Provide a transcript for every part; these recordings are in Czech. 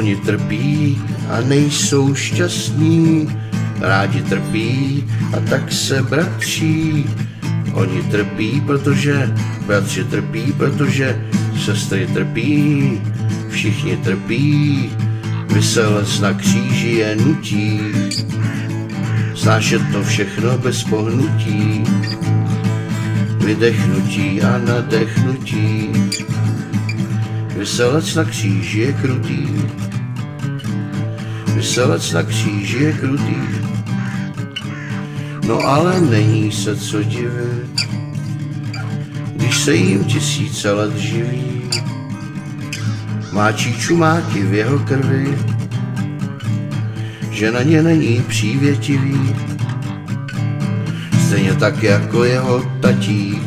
Oni trpí a nejsou šťastní, rádi trpí a tak se bratří. Oni trpí, protože bratři trpí, protože sestry trpí, všichni trpí, vyselec na kříži je nutí, snášet to všechno bez pohnutí, vydechnutí a nadechnutí. Vyselec na kříži je krutý, vyselec na kříži je krutý, no ale není se co divit, když se jim tisíce let živí. Máčí čumáky v jeho krvi, že na ně není přívětivý, stejně tak jako jeho tatík,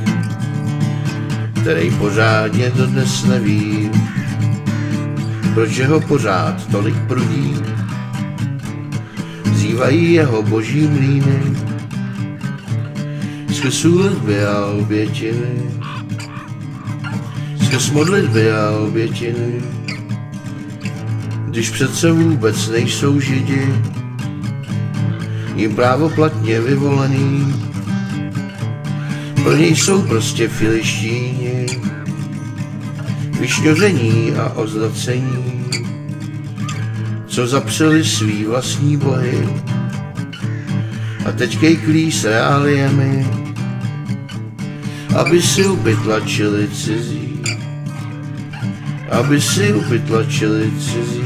který pořádně dodnes neví, proč ho pořád tolik prudí. Zývají jeho boží mlíny, skrz úlitby a obětiny, skrz modlitby a obětiny, když přece vůbec nejsou židi, jim právoplatně vyvolený, pro něj jsou prostě filištíni, vyšňoření a oznacení, co zapřeli svý vlastní bohy. A teď kejklí s reáliemi, aby si upytlačili cizí, aby si upytlačili cizí.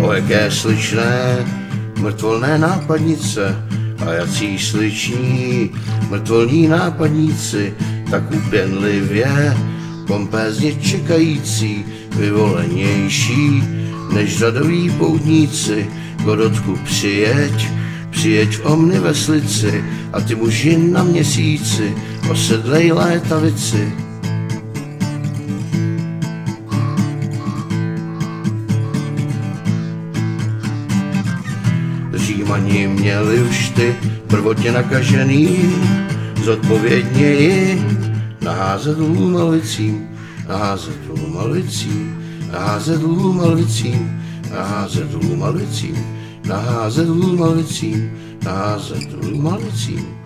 O jaké sličné, mrtvolné nápadnice, a jací sliční, mrtvolní nápadníci, tak upěnlivě, pompézně čekající, vyvolenější, než řadoví poutníci, Godotku přijeď, přijeď v omniveslici a ty muži na měsíci, osedlej létavici. Římani měli už ty prvotně nakažený, zodpovědněji naházet lům malvicím, naházet lům malvicím, naházet lům malvicím, naházet lům malvicím, naházet lům malvicím, naházet lům malvicím.